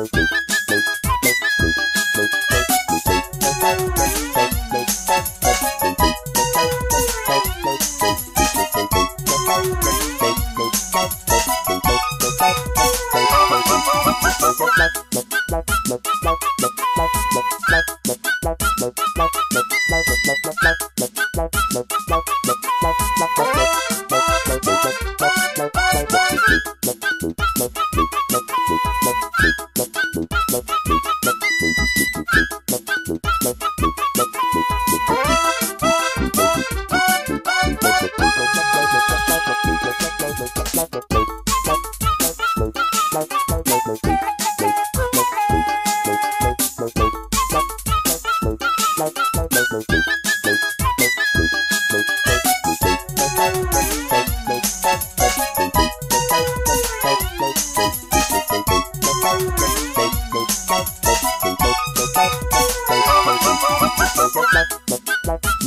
Look, look, look, look, look, look, look, look, Bye.